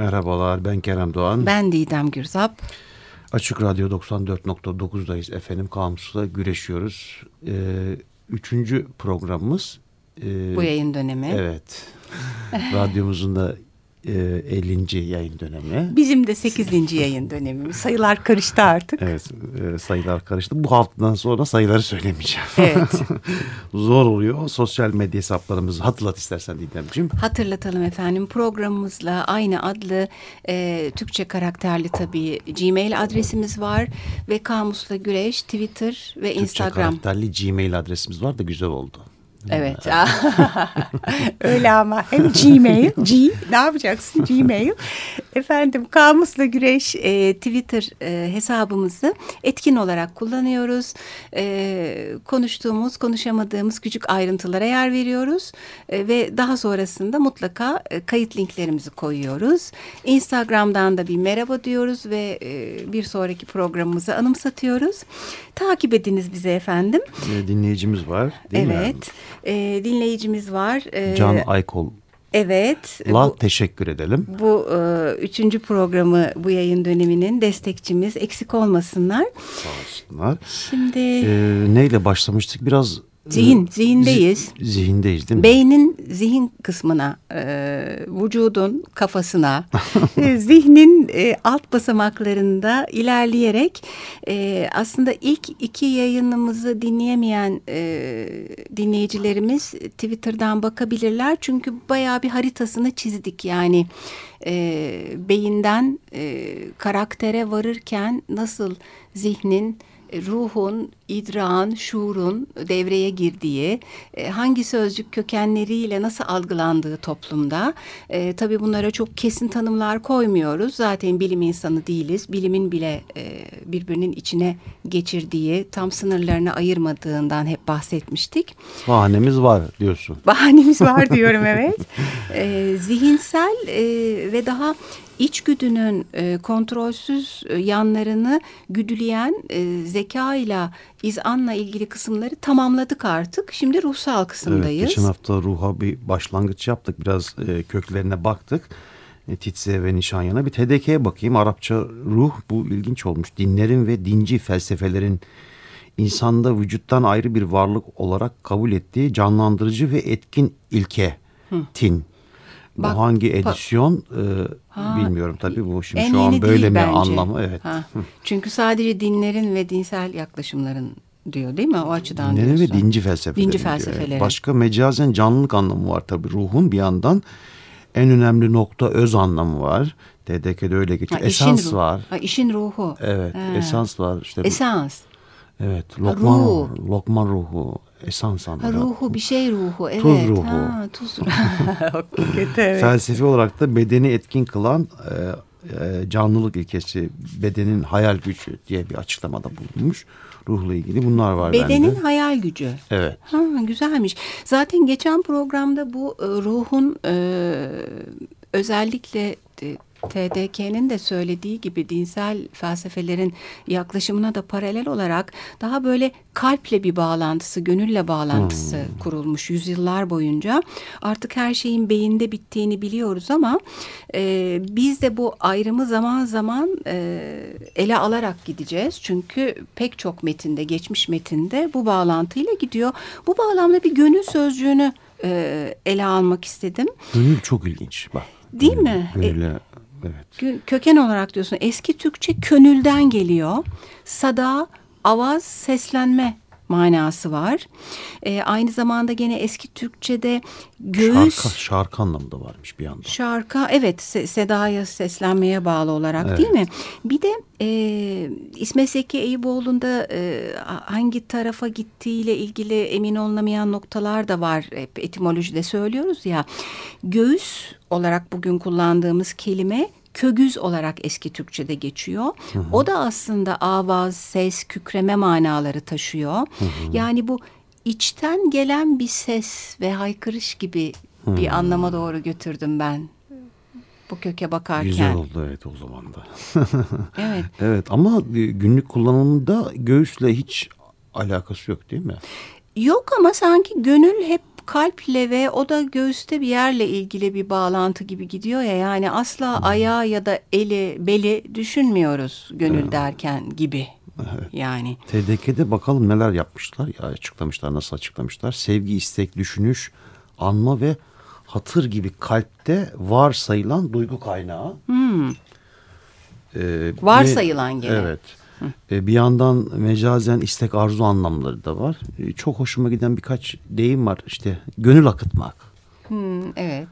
Merhabalar ben Kerem Doğan. Ben Didem Gürzap. Açık Radyo 94.9'dayız efendim. Kamusla güreşiyoruz. Ee, üçüncü programımız. E, Bu yayın dönemi. Evet. Radyomuzun da 50. yayın dönemi. Bizim de 8. yayın dönemimiz. Sayılar karıştı artık. Evet e, sayılar karıştı. Bu haftadan sonra sayıları söylemeyeceğim. Evet. Zor oluyor. Sosyal medya hesaplarımızı hatırlat istersen Didemciğim. Hatırlatalım efendim. Programımızla aynı adlı e, Türkçe karakterli tabii Gmail adresimiz var. Ve Kamusla Güreş Twitter ve Türkçe Instagram. Türkçe karakterli Gmail adresimiz var da güzel oldu. Evet. Öyle ama hem Gmail, G ne yapacaksın Gmail. Efendim Kamusla Güreş e, Twitter e, hesabımızı etkin olarak kullanıyoruz. E, konuştuğumuz, konuşamadığımız küçük ayrıntılara yer veriyoruz. E, ve daha sonrasında mutlaka e, kayıt linklerimizi koyuyoruz. Instagram'dan da bir merhaba diyoruz ve e, bir sonraki programımızı anımsatıyoruz. Takip ediniz bize efendim. Dinleyicimiz var değil evet. mi? Evet e, dinleyicimiz var. E, Can Aykol. Evet. La bu, teşekkür edelim. Bu e, üçüncü programı bu yayın döneminin destekçimiz eksik olmasınlar. Sağ olsunlar. Şimdi e, neyle başlamıştık biraz Zihin, zihindeyiz. Zihindeyiz değil mi? Beynin zihin kısmına, e, vücudun kafasına, e, zihnin e, alt basamaklarında ilerleyerek e, aslında ilk iki yayınımızı dinleyemeyen e, dinleyicilerimiz Twitter'dan bakabilirler. Çünkü bayağı bir haritasını çizdik yani e, beyinden e, karaktere varırken nasıl zihnin ruhun, idrağın, şuurun devreye girdiği, e, hangi sözcük kökenleriyle nasıl algılandığı toplumda. E, tabii bunlara çok kesin tanımlar koymuyoruz. Zaten bilim insanı değiliz. Bilimin bile e, birbirinin içine geçirdiği, tam sınırlarını ayırmadığından hep bahsetmiştik. Bahanemiz var diyorsun. Bahanemiz var diyorum evet. E, zihinsel e, ve daha içgüdünün e, kontrolsüz e, yanlarını güdüleyen e, zeka ile izanla ilgili kısımları tamamladık artık. Şimdi ruhsal kısımdayız. Evet, geçen hafta ruha bir başlangıç yaptık. Biraz e, köklerine baktık. E, Titse ve Nişanyan'a bir TDK'ye bakayım. Arapça ruh bu ilginç olmuş. Dinlerin ve dinci felsefelerin insanda vücuttan ayrı bir varlık olarak kabul ettiği canlandırıcı ve etkin ilke. Hı. Tin. Bak, bu hangi edisyon e, ha, bilmiyorum tabii bu şimdi şu an böyle mi bence. anlamı evet. Ha. Çünkü sadece dinlerin ve dinsel yaklaşımların diyor değil mi o açıdan Dinlerin diyorsun. ve dinci felsefelerin. Dinci felsefelerin. Başka mecazen canlılık anlamı var tabii ruhun bir yandan en önemli nokta öz anlamı var. DDK'de öyle geçiyor. Ha, esans var. Ha, işin ruhu. Evet, ha. esans var. İşte esans. Evet, lokman, ruh. lokman ruhu, esans anlamı. Ruhu, bir şey ruhu, evet. Tuz ruhu. Ha, tuz evet. Felsefi olarak da bedeni etkin kılan e, e, canlılık ilkesi, bedenin hayal gücü diye bir açıklamada bulunmuş. Ruhla ilgili bunlar var Bedenin bende. hayal gücü. Evet. Ha, güzelmiş. Zaten geçen programda bu e, ruhun e, özellikle TDK'nin de söylediği gibi dinsel felsefelerin yaklaşımına da paralel olarak daha böyle kalple bir bağlantısı, gönülle bağlantısı hmm. kurulmuş yüzyıllar boyunca. Artık her şeyin beyinde bittiğini biliyoruz ama e, biz de bu ayrımı zaman zaman e, ele alarak gideceğiz. Çünkü pek çok metinde, geçmiş metinde bu bağlantıyla gidiyor. Bu bağlamda bir gönül sözcüğünü e, ele almak istedim. Gönül çok ilginç bak. Değil mi? Gönüle e, Evet. Köken olarak diyorsun eski Türkçe könülden geliyor. Sada, avaz, seslenme manası var. E, aynı zamanda gene eski Türkçe'de göğüs... Şarkı, şarkı anlamında varmış bir anda. Şarkı evet se sedaya seslenmeye bağlı olarak evet. değil mi? Bir de e, İsmet Zeki Eyüboğlu'nda e, hangi tarafa gittiğiyle ilgili emin olunamayan noktalar da var. Hep etimolojide söylüyoruz ya. Göğüs olarak bugün kullandığımız kelime kögüz olarak eski Türkçe'de geçiyor. Hı hı. O da aslında avaz, ses, kükreme manaları taşıyor. Hı hı. Yani bu içten gelen bir ses ve haykırış gibi hı. bir anlama doğru götürdüm ben bu köke bakarken. Güzel oldu evet o zaman da. evet. Evet ama günlük kullanımında göğüsle hiç alakası yok değil mi? Yok ama sanki gönül hep kalple ve o da göğüste bir yerle ilgili bir bağlantı gibi gidiyor ya yani asla Hmm. ayağı ya da eli beli düşünmüyoruz gönül derken gibi yani. TDK'de bakalım neler yapmışlar ya açıklamışlar nasıl açıklamışlar. Sevgi, istek, düşünüş, anma ve hatır gibi kalpte varsayılan duygu kaynağı. Ee, Varsayılan gene. Evet. Ee, bir yandan mecazen istek arzu anlamları da var. Ee, çok hoşuma giden birkaç deyim var. İşte gönül akıtmak. Hmm, evet.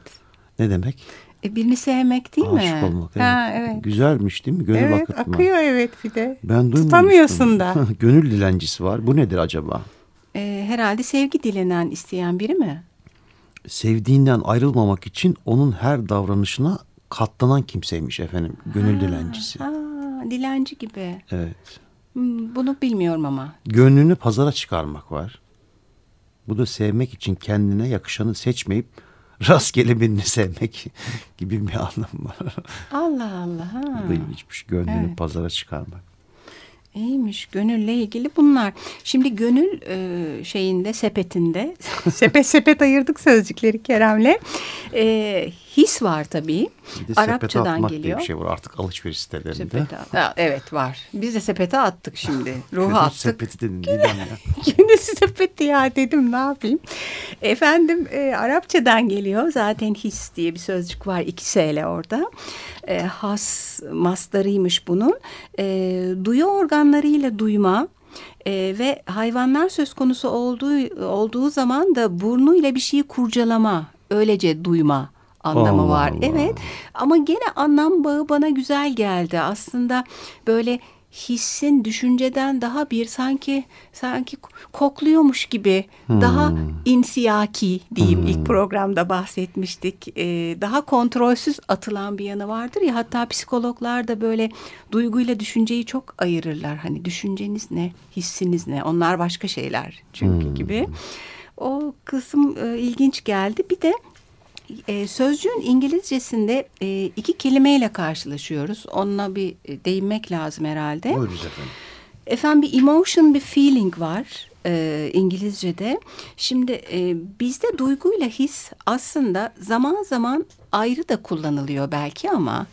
Ne demek? E, birini sevmek değil mi? Aşık olmak. Evet. Ha, evet. Güzelmiş değil mi? Gönül evet akıtmak. akıyor evet bir de. Ben. Tutamıyorsun da. Gönül dilencisi var. Bu nedir acaba? E, herhalde sevgi dilenen isteyen biri mi? sevdiğinden ayrılmamak için onun her davranışına katlanan kimseymiş efendim. Gönül dilencisi. Ha, dilenci gibi. Evet. Hmm, bunu bilmiyorum ama. Gönlünü pazara çıkarmak var. Bu da sevmek için kendine yakışanı seçmeyip rastgele birini sevmek gibi bir anlam var. Allah Allah. Ha. Bu da ilginçmiş. Gönlünü Evet. pazara çıkarmak. İyiymiş gönülle ilgili bunlar. Şimdi gönül e, şeyinde sepetinde sepet sepet ayırdık sözcükleri Kerem'le. E, his var tabii. Bir de sepete Arapçadan atmak diye geliyor. bir şey var artık alışveriş sitelerinde. Sepete Ha, evet var. Biz de sepete attık şimdi. Ruhu Gönül attık. sepeti dedin Didem ya. Gönül sepeti ya dedim ne yapayım. Efendim e, Arapçadan geliyor. Zaten his diye bir sözcük var. iki S orada. E, has mastarıymış bunun. E, duyu organlarıyla duyma. e, ve hayvanlar söz konusu olduğu olduğu zaman da burnuyla bir şeyi kurcalama, öylece duyma anlamı Allah var. Allah. Evet. Ama gene anlam bağı bana güzel geldi. Aslında böyle hissin düşünceden daha bir sanki sanki kokluyormuş gibi daha insiyaki diyeyim ilk programda bahsetmiştik. Ee, daha kontrolsüz atılan bir yanı vardır ya hatta psikologlar da böyle duyguyla düşünceyi çok ayırırlar. Hani düşünceniz ne, hissiniz ne? Onlar başka şeyler çünkü gibi. O kısım e, ilginç geldi. Bir de e, sözcüğün İngilizcesinde e, iki kelimeyle karşılaşıyoruz. Onunla bir e, değinmek lazım herhalde. Buyurunuz efendim. Efendim bir emotion, bir feeling var e, İngilizce'de. Şimdi e, bizde duyguyla his aslında zaman zaman ayrı da kullanılıyor belki ama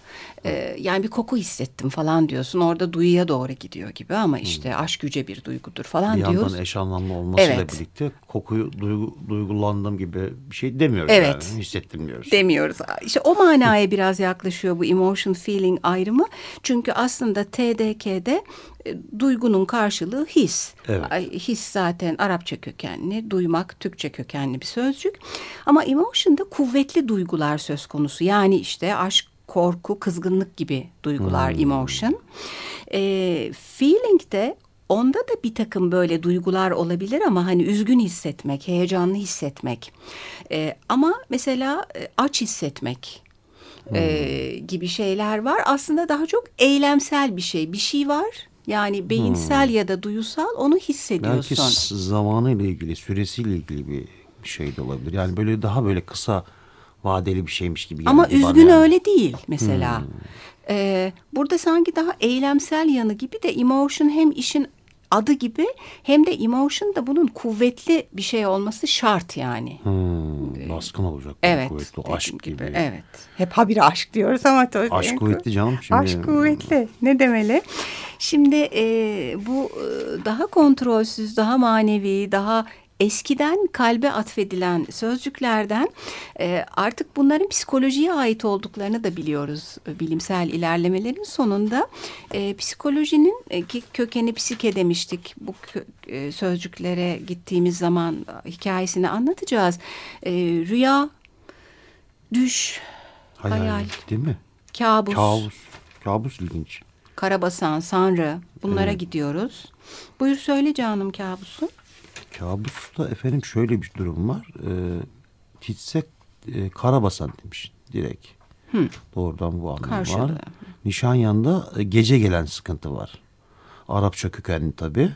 e, yani bir koku hissettim falan diyorsun. Orada duyuya doğru gidiyor gibi ama işte aşk yüce bir duygudur falan Bir diyoruz. yandan eş anlamlı olmasıyla Evet. birlikte kokuyu duygu, duygulandığım gibi bir şey demiyoruz Evet. yani. Hissettim diyoruz. demiyoruz. İşte o manaya biraz yaklaşıyor bu emotion feeling ayrımı. Çünkü aslında TDK'de duygunun karşılığı his. Evet. His zaten Arapça kökenli, duymak Türkçe kökenli bir sözcük. Ama emotion'da kuvvetli duygular söz konusu. Yani işte aşk, korku, kızgınlık gibi duygular emotion. E, feeling de Onda da bir takım böyle duygular olabilir ama hani üzgün hissetmek, heyecanlı hissetmek. Ee, ama mesela e, aç hissetmek e, gibi şeyler var. Aslında daha çok eylemsel bir şey. Bir şey var. Yani beyinsel ya da duyusal onu hissediyorsun. Belki zamanıyla ilgili, süresiyle ilgili bir şey de olabilir. Yani böyle daha böyle kısa vadeli bir şeymiş gibi. Ama üzgün yani. öyle değil mesela. Ee, burada sanki daha eylemsel yanı gibi de emotion hem işin adı gibi hem de emotion da bunun kuvvetli bir şey olması şart yani. Hmm, baskın olacak. Evet. Kuvvetli, aşk gibi. Evet. Hep habire aşk diyoruz ama. Aşk kuvvetli canım. Şimdi, Aşk kuvvetli. Ne demeli? Şimdi e, bu daha kontrolsüz, daha manevi, daha eskiden kalbe atfedilen sözcüklerden e, artık bunların psikolojiye ait olduklarını da biliyoruz. E, Bilimsel ilerlemelerin sonunda e, psikolojinin e, ki kökeni psike demiştik. Bu e, sözcüklere gittiğimiz zaman e, hikayesini anlatacağız. E, rüya, düş, Hayal, hayal, Değil mi? kabus, Kabus. Kabus ilginç. karabasan, sanrı bunlara gidiyoruz. Buyur söyle canım kabusun. Kabusta efendim şöyle bir durum var. Ee, Titsek e, Karabasan demiş direkt. Doğrudan bu anlam var. Karşılığı. Nişanyan'da e, gece gelen sıkıntı var. Arapça kökenli tabi.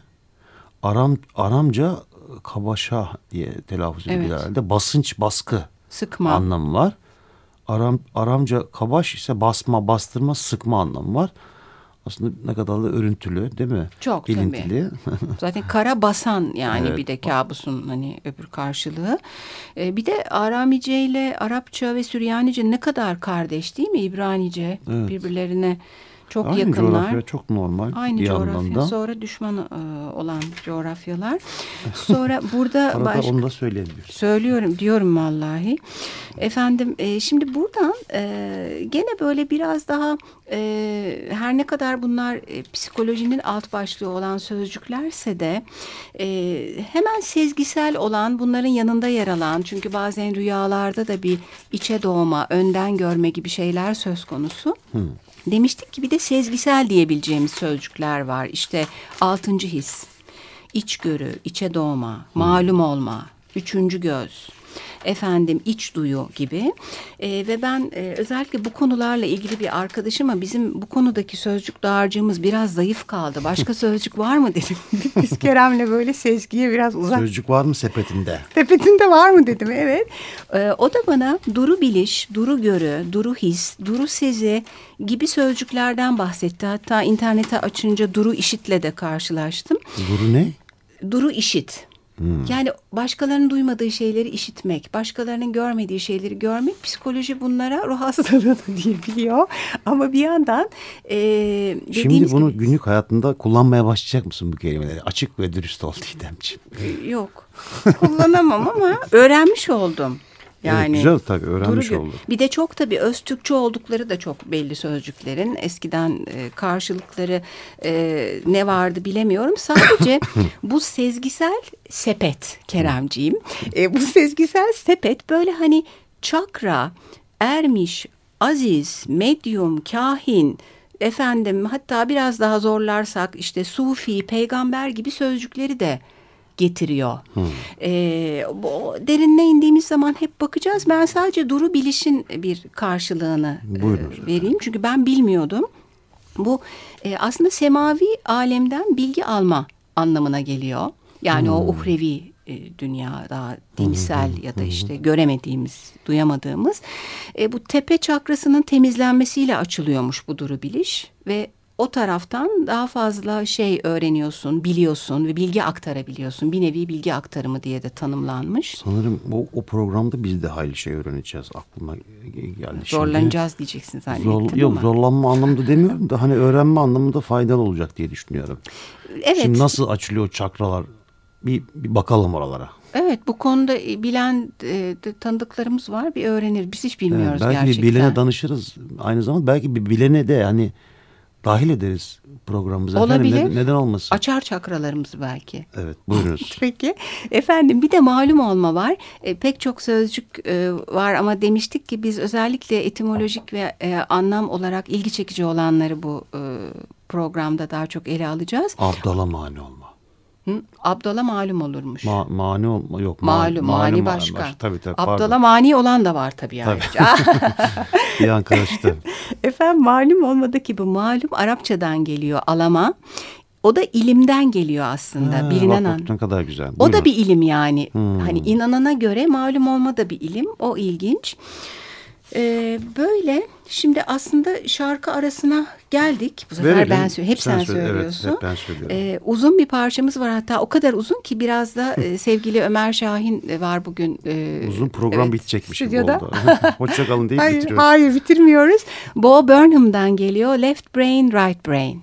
Aram, Aramca e, kabaşa diye telaffuz ediliyor Evet. herhalde. Basınç, baskı Sıkma. anlamı var. Aram, Aramca kabaş ise basma, bastırma, sıkma anlamı var. Aslında ne kadar da örüntülü değil mi? Çok Bilintili. tabii. Zaten kara basan yani Evet. bir de kabusun hani öbür karşılığı. Ee, bir de Aramice ile Arapça ve Süryanice ne kadar kardeş değil mi? İbranice Evet. birbirlerine çok Aynı yakınlar. coğrafya çok normal Aynı bir coğrafya sonra düşman e, olan coğrafyalar. Sonra burada Arada başka... onu da söyleyebiliyoruz. Söylüyorum diyorum vallahi. Efendim e, şimdi buradan e, gene böyle biraz daha e, her ne kadar bunlar e, psikolojinin alt başlığı olan sözcüklerse de e, hemen sezgisel olan bunların yanında yer alan çünkü bazen rüyalarda da bir içe doğma, önden görme gibi şeyler söz konusu. Demiştik ki bir de sezgisel diyebileceğimiz sözcükler var. İşte altıncı his, içgörü, içe doğma, malum olma, üçüncü göz, efendim iç duyu gibi Ee, ve ben e, özellikle bu konularla ilgili bir arkadaşıma bizim bu konudaki sözcük dağarcığımız biraz zayıf kaldı. Başka sözcük var mı dedim. Biz Kerem'le böyle sezgiye biraz uzak Sözcük var mı sepetinde? Sepetinde var mı dedim evet. Ee, o da bana duru biliş, duru görü, duru his, duru sezi gibi sözcüklerden bahsetti. Hatta internete açınca duru işitle de karşılaştım. Duru ne? Duru işit. Yani başkalarının duymadığı şeyleri işitmek, başkalarının görmediği şeyleri görmek, psikoloji bunlara ruh hastalığı diyebiliyor. Ama bir yandan e, Şimdi bunu gibi- günlük hayatında kullanmaya başlayacak mısın bu kelimeleri? Açık ve dürüst ol Didemciğim. Yok. Kullanamam ama öğrenmiş oldum. Yani evet, güzel tabii öğrenmiş Duru olduk. Bir de çok tabii öz Türkçe oldukları da çok belli sözcüklerin. Eskiden e, karşılıkları e, ne vardı bilemiyorum. Sadece bu sezgisel sepet Keremciğim. E, bu sezgisel sepet böyle hani çakra, ermiş, aziz, medyum, kahin, efendim hatta biraz daha zorlarsak işte sufi, peygamber gibi sözcükleri de getiriyor. Ee, bu, derinine indiğimiz zaman hep bakacağız. Ben sadece duru bilişin bir karşılığını e, Buyurun efendim. vereyim. Çünkü ben bilmiyordum. Bu e, aslında semavi alemden bilgi alma anlamına geliyor. Yani o uhrevi e, dünya daha dimsel ya da işte göremediğimiz, duyamadığımız. E, bu tepe çakrasının temizlenmesiyle açılıyormuş bu duru biliş ve o taraftan daha fazla şey öğreniyorsun, biliyorsun ve bilgi aktarabiliyorsun. Bir nevi bilgi aktarımı diye de tanımlanmış. Sanırım o, o programda biz de hayli şey öğreneceğiz. Aklıma geldi şimdi. Zorlanacağız diyeceksin zannettim Zor, yok ama. zorlanma anlamında demiyorum da hani öğrenme anlamında faydalı olacak diye düşünüyorum. Evet. Şimdi nasıl açılıyor çakralar bir, bir bakalım oralara. Evet bu konuda bilen e, tanıdıklarımız var bir öğrenir. Biz hiç bilmiyoruz belki gerçekten. bir bilene danışırız. Aynı zamanda belki bir bilene de hani dahil ederiz programımıza. Efendim, Olabilir. ne- neden olmasın? Açar çakralarımızı belki. Evet buyurunuz. Peki efendim bir de malum olma var. E, pek çok sözcük e, var ama demiştik ki biz özellikle etimolojik ve e, anlam olarak ilgi çekici olanları bu e, programda daha çok ele alacağız. Abdala mani olma. Hı? Abdala malum olurmuş. Ma, mani olma yok. ma- malum, mani ma- başka. Tabii tabii Abdala pardon. mani olan da var tabii ayrıca. Bir an karıştı. Efendim malum olmadaki bu malum Arapçadan geliyor alama. O da ilimden geliyor aslında. Ha, bilinen bak, bak ne kadar güzel. O da Buyurun. bir ilim yani. Hmm. Hani inanana göre malum olma da bir ilim. O ilginç. Ee, böyle şimdi aslında şarkı arasına geldik. Bu sefer Verelim. ben söylüyorum. Hep Sen sen, söyle, evet, söylüyorsun. hep ben söylüyorum. Ee, uzun bir parçamız var hatta o kadar uzun ki biraz da e, sevgili Ömer Şahin de var bugün. e, Uzun program evet, bitecekmiş gibi stüdyoda. oldu. Hoşçakalın deyip Hayır, bitiriyoruz. hayır bitirmiyoruz. Bo Burnham'dan geliyor. Left Brain, Right Brain.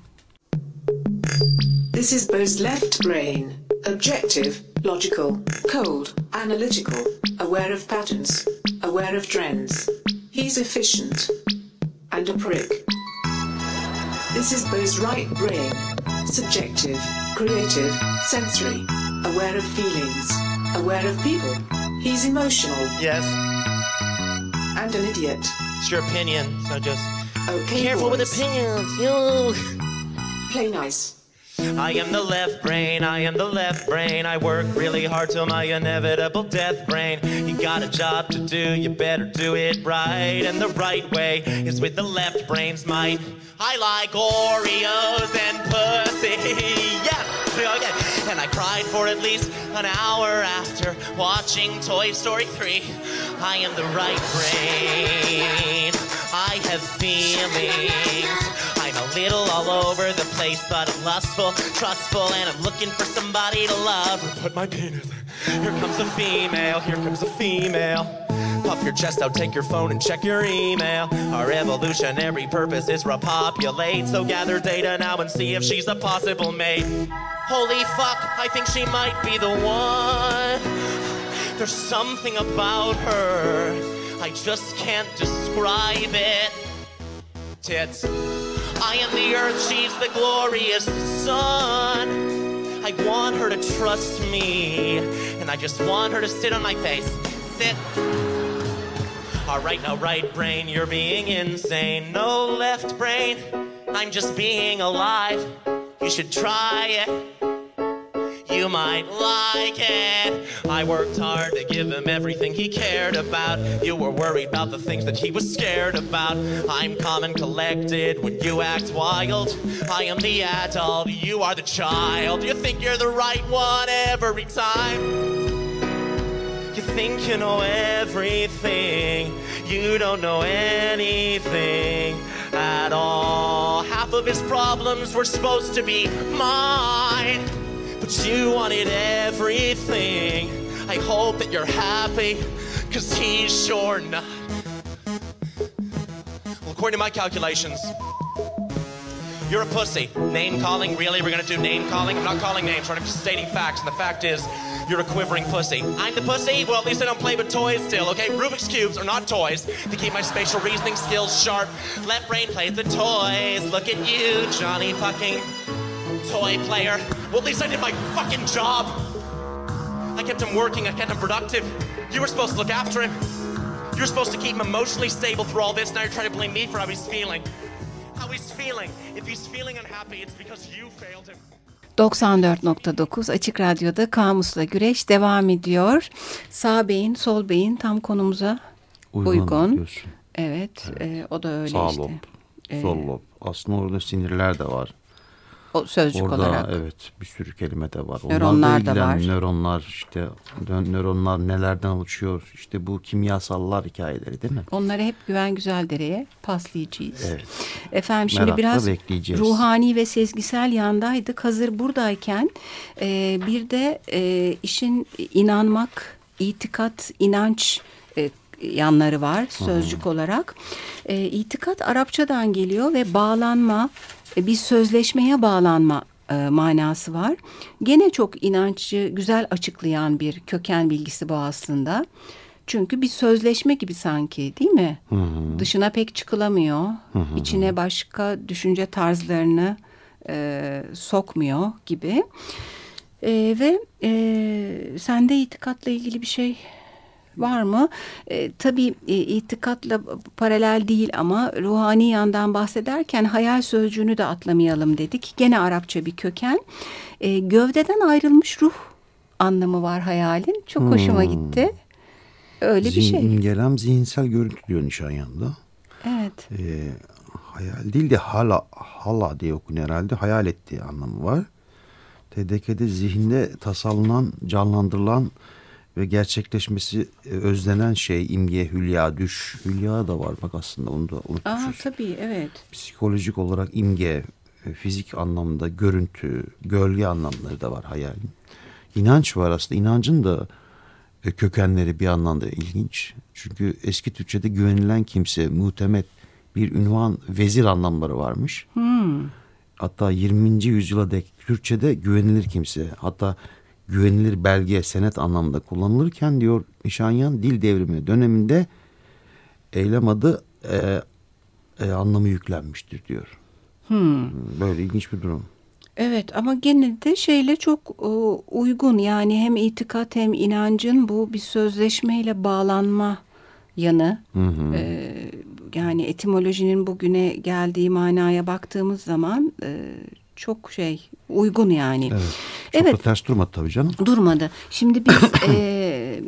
This is Bo's left brain. Objective, logical, cold, analytical, aware of patterns, aware of trends. He's efficient. And a prick. This is Bo's right brain. Subjective, creative, sensory, aware of feelings, aware of people. He's emotional Yes, and an idiot. it's your opinion, so just Okay, careful with boys. opinions. You. Play nice. I am the left brain, I am the left brain. I work really hard till my inevitable death brain. You got a job to do, you better do it right. And the right way is with the left brain's might. I like Oreos and pussy, yeah, okay. And I cried for at least an hour after watching Toy Story 3. I am the right brain, I have feelings. Little all over the place, but I'm lustful, trustful, and I'm looking for somebody to love. Put my penis. Here comes a female. Here comes a female. Puff your chest out, take your phone and check your email. Our evolutionary purpose is repopulate. So gather data now and see if she's a possible mate. Holy fuck, I think she might be the one. There's something about her, I just can't describe it. Tits. I am the earth, she's the glorious sun. I want her to trust me, and I just want her to sit on my face. Sit. Alright, now right brain, you're being insane. No left brain, I'm just being alive. You should try it. You might like it. I worked hard to give him everything he cared about. You were worried about the things that he was scared about. I'm calm and collected when you act wild. I am the adult, you are the child. You think you're the right one every time. You think you know everything, you don't know anything at all. Half of his problems were supposed to be mine, but you wanted everything. I hope that you're happy, cause he's sure not. Well, according to my calculations, you're a pussy. Name calling? Really? We're gonna do name calling? I'm not calling names, right? I'm just stating facts, and the fact is, you're a quivering pussy. I'm the pussy? Well, at least I don't play with toys still, okay? Rubik's Cubes are not toys. To keep my spatial reasoning skills sharp, left brain plays the toys. Look at you, Johnny fucking toy player. Well, at least I did my fucking job. Kept him working, I kept him productive. You were supposed to look after him. You were supposed to keep him emotionally stable through all this. Now you're trying to blame me for how he's feeling. How he's feeling. If he's feeling unhappy, it's because you failed him. 94.9 Açık Radyo'da Kamus'la Güreş devam ediyor. Sağ beyin, sol beyin tam konumuza Uygun, uygun. diyorsun. Evet, e, o da öyle Sağ işte. lob, Ee, sol lob. Aslında orada sinirler de var. O sözcük Orada olarak. evet bir sürü kelime de var. Nöronlar da var. Nöronlar işte nö- nöronlar nelerden oluşuyor. İşte bu kimyasallar hikayeleri değil mi? Onları hep Güven Güzeldere'ye paslayacağız. Evet. Efendim şimdi Merakla biraz bekleyeceğiz. ruhani ve sezgisel yandaydık. Hazır buradayken e, bir de e, işin inanmak, itikat, inanç e, yanları var sözcük olarak. E, itikat Arapçadan geliyor ve bağlanma, e, bir sözleşmeye bağlanma e, manası var. Gene çok inançı güzel açıklayan bir köken bilgisi bu aslında. Çünkü bir sözleşme gibi sanki değil mi? Dışına pek çıkılamıyor. İçine başka düşünce tarzlarını e, sokmuyor gibi. E, ve e, sende itikatla ilgili bir şey var mı? E, tabii e, itikatla paralel değil ama ruhani yandan bahsederken hayal sözcüğünü de atlamayalım dedik. Gene Arapça bir köken. E, gövdeden ayrılmış ruh anlamı var hayalin. Çok hoşuma gitti. Öyle bir Zihin- şey. İmgelem zihinsel görüntü diyor Nişanyan'da. Evet. Ee, hayal değil de hala, hala diye okunuyor herhalde. Hayal ettiği anlamı var. TDK'de zihinde tasarlanan, canlandırılan ve gerçekleşmesi e, özlenen şey imge, hülya, düş. Hülya da var bak aslında onu da Aa, unutmuşuz. tabii evet. Psikolojik olarak imge, e, fizik anlamda görüntü, gölge anlamları da var hayalin. İnanç var aslında. İnancın da e, kökenleri bir anlamda ilginç. Çünkü eski Türkçe'de güvenilen kimse, muhtemet bir ünvan, vezir anlamları varmış. Hatta 20. yüzyıla dek Türkçe'de güvenilir kimse, hatta güvenilir belge, senet anlamında kullanılırken diyor Nişanyan dil devrimi döneminde eylem adı e, e, anlamı yüklenmiştir diyor. Böyle ilginç bir durum. Evet ama gene de şeyle çok e, uygun yani hem itikat hem inancın bu bir sözleşmeyle bağlanma yanı. E, yani etimolojinin bugüne geldiği manaya baktığımız zaman e, çok şey uygun yani. Evet. Çok Evet. da ters durmadı tabii canım. Durmadı. Şimdi biz e,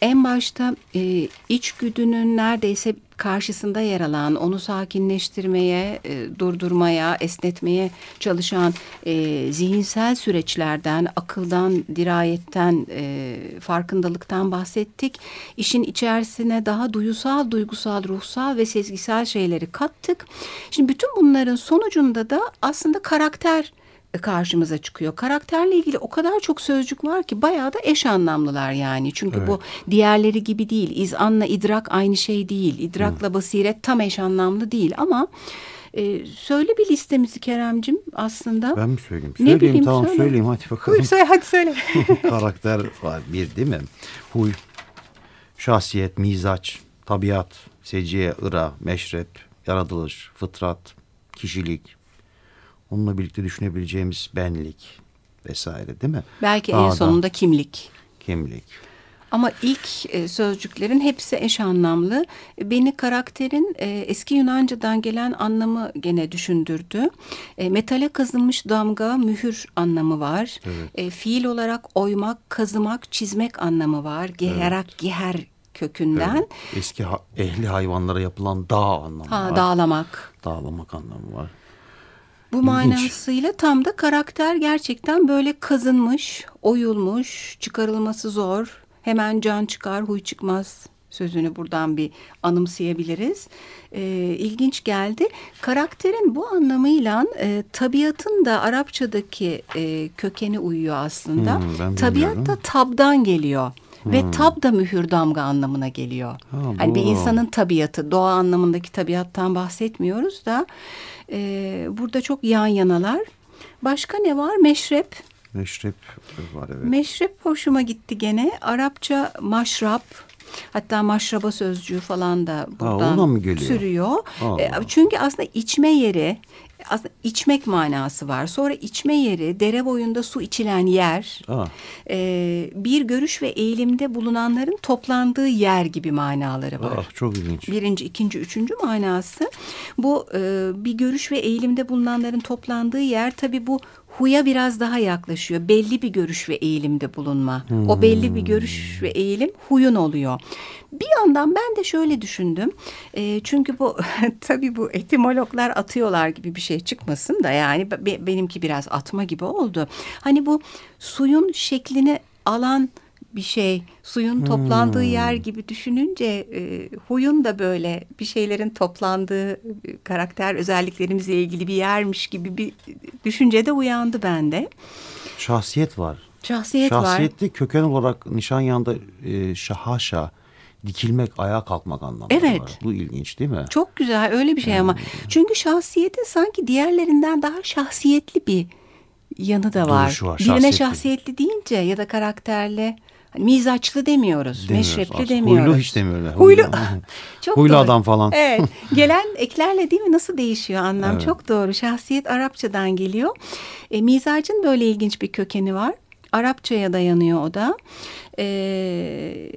en başta e, içgüdünün neredeyse karşısında yer alan, onu sakinleştirmeye, e, durdurmaya, esnetmeye çalışan e, zihinsel süreçlerden, akıldan, dirayetten, e, farkındalıktan bahsettik. İşin içerisine daha duyusal, duygusal, ruhsal ve sezgisel şeyleri kattık. Şimdi bütün bunların sonucunda da aslında karakter karşımıza çıkıyor. Karakterle ilgili o kadar çok sözcük var ki bayağı da eş anlamlılar yani. Çünkü Evet. bu diğerleri gibi değil. İzanla idrak aynı şey değil. İdrakla basiret tam eş anlamlı değil ama e, söyle bir listemizi Keremcim aslında. Ben mi söyleyeyim? Ne Söyleyeyim bileyim, tamam söyle. söyleyeyim hadi bakalım. Buyur söyle hadi söyle. Karakter var bir değil mi? Huy, şahsiyet, mizaç, tabiat, seciye, ıra, meşrep, yaratılış, fıtrat, kişilik. Onunla birlikte düşünebileceğimiz benlik vesaire değil mi? Belki en Daha da sonunda kimlik. kimlik. Ama ilk e, sözcüklerin hepsi eş anlamlı. Beni karakterin e, eski Yunanca'dan gelen anlamı gene düşündürdü. E, metale kazınmış damga, mühür anlamı var. E, fiil olarak oymak, kazımak, çizmek anlamı var. Geherak, giher kökünden. Evet. Eski ha- ehli hayvanlara yapılan dağ anlamı Ha, var. dağlamak. Dağlamak anlamı var. Bu manasıyla tam da karakter gerçekten böyle kazınmış, oyulmuş, çıkarılması zor. Hemen can çıkar, huy çıkmaz sözünü buradan bir anımsayabiliriz. Ee, ilginç geldi. Karakterin bu anlamıyla e, tabiatın da Arapçadaki e, kökeni uyuyor aslında. Hmm, Tabiat da tabdan geliyor. Ve tab da mühür damga anlamına geliyor. Ha, hani bir insanın tabiatı, doğa anlamındaki tabiattan bahsetmiyoruz da e, burada çok yan yanalar. Başka ne var? Meşrep. Meşrep var evet. Meşrep hoşuma gitti gene. Arapça maşrap. Hatta maşraba sözcüğü falan da buradan oradan mı geliyor? sürüyor. Allah. E, çünkü aslında içme yeri, aslında içmek manası var. Sonra içme yeri, dere boyunda su içilen yer. Aa. e, bir görüş ve eğilimde bulunanların toplandığı yer gibi manaları var. Ah, çok ilginç. Birinci, ikinci, üçüncü manası. Bu e, bir görüş ve eğilimde bulunanların toplandığı yer tabii bu huya biraz daha yaklaşıyor. Belli bir görüş ve eğilimde bulunma. O belli bir görüş ve eğilim huyun oluyor. Bir yandan ben de şöyle düşündüm. E, çünkü bu tabii bu etimologlar atıyorlar gibi bir şey çıkmasın da yani be- benimki biraz atma gibi oldu. Hani bu suyun şeklini alan bir şey suyun toplandığı yer gibi düşününce e, huyun da böyle bir şeylerin toplandığı e, karakter özelliklerimizle ilgili bir yermiş gibi bir düşünce de uyandı bende. Şahsiyet var. Şahsiyet, var. Şahsiyetli köken olarak Nişanyan'da e, şahaşa, dikilmek, ayağa kalkmak anlamı Evet. var. Bu ilginç değil mi? Çok güzel öyle bir şey ama çünkü şahsiyetin sanki diğerlerinden daha şahsiyetli bir yanı da var. Duruşu var, Birine şahsiyetli. şahsiyetli deyince ya da karakterli hani mizaçlı demiyoruz, Demiyoruz meşrepli aslında. demiyoruz. Huylu hiç demiyorlar. Huylu. Huylu. Çok Huylu doğru. adam falan. Evet. Gelen eklerle değil mi nasıl değişiyor anlam? Evet. Çok doğru. Şahsiyet Arapçadan geliyor. E, mizacın böyle ilginç bir kökeni var. Arapçaya dayanıyor o da. E,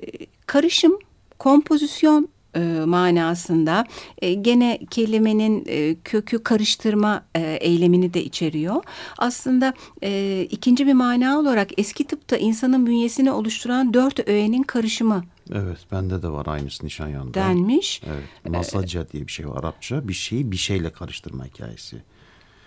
karışım, kompozisyon e, manasında e, gene kelimenin e, kökü karıştırma e, eylemini de içeriyor. Aslında e, ikinci bir mana olarak eski tıpta insanın bünyesini oluşturan dört öğenin karışımı Evet bende de var aynısı Nişanyan'da. denmiş. Evet. Masaca diye bir şey var Arapça. Bir şeyi bir şeyle karıştırma hikayesi.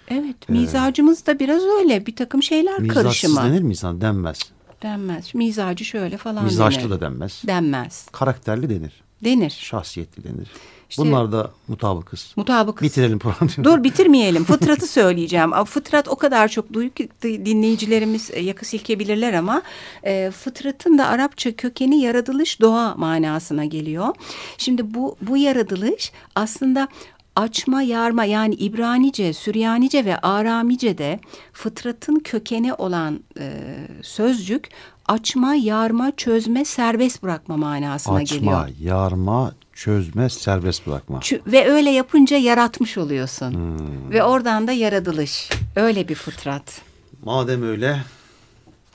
Evet, mizacımız da biraz öyle. Bir takım şeyler Mizaçsız karışımı. denir mi insan? Denmez. Denmez. Mizacı şöyle falan Mizaçlı denir. da denmez. Denmez. Karakterli denir. Denir. Şahsiyetli denir. İşte- Bunlar da mutabıkız. Mutabıkız. Bitirelim programı. Dur bitirmeyelim. Fıtratı söyleyeceğim. Fıtrat o kadar çok duyuk dinleyicilerimiz e, yakı silkebilirler ama e, fıtratın da Arapça kökeni yaratılış doğa manasına geliyor. Şimdi bu bu yaratılış aslında açma, yarma yani İbranice, Süryanice ve Aramice'de fıtratın kökeni olan e, sözcük açma, yarma, çözme, serbest bırakma manasına geliyor. Açma, yarma, çözme, serbest bırakma. Çü- Ve öyle yapınca yaratmış oluyorsun. Ve oradan da yaratılış. Öyle bir fıtrat. Madem öyle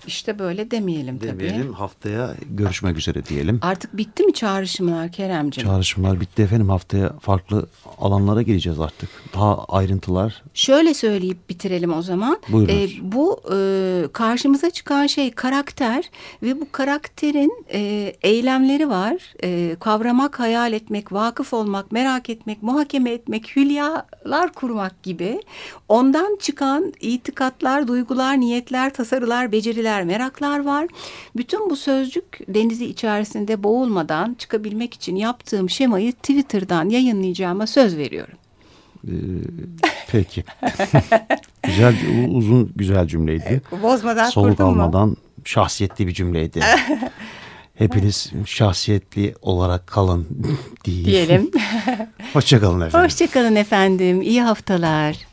İşte böyle demeyelim tabii. Demeyelim haftaya görüşmek üzere diyelim. Artık bitti mi çağrışımlar Keremciğim? Çağrışımlar bitti efendim haftaya farklı alanlara gireceğiz artık. Daha ayrıntılar. Şöyle söyleyip bitirelim o zaman. Buyurunuz. Ee, bu e, karşımıza çıkan şey karakter ve bu karakterin e, eylemleri var. E, kavramak, hayal etmek, vakıf olmak, merak etmek, muhakeme etmek, hülyalar kurmak gibi. Ondan çıkan itikatlar, duygular, niyetler, tasarılar, beceriler, meraklar var. Bütün bu sözcük denizi içerisinde boğulmadan çıkabilmek için yaptığım şemayı Twitter'dan yayınlayacağıma söz veriyorum. Peki. güzel, uzun güzel cümleydi. Bozmadan Soluk kurdun mu? almadan şahsiyetli bir cümleydi. Hepiniz şahsiyetli olarak kalın. Diyelim. Hoşçakalın efendim. Hoşçakalın efendim. İyi haftalar.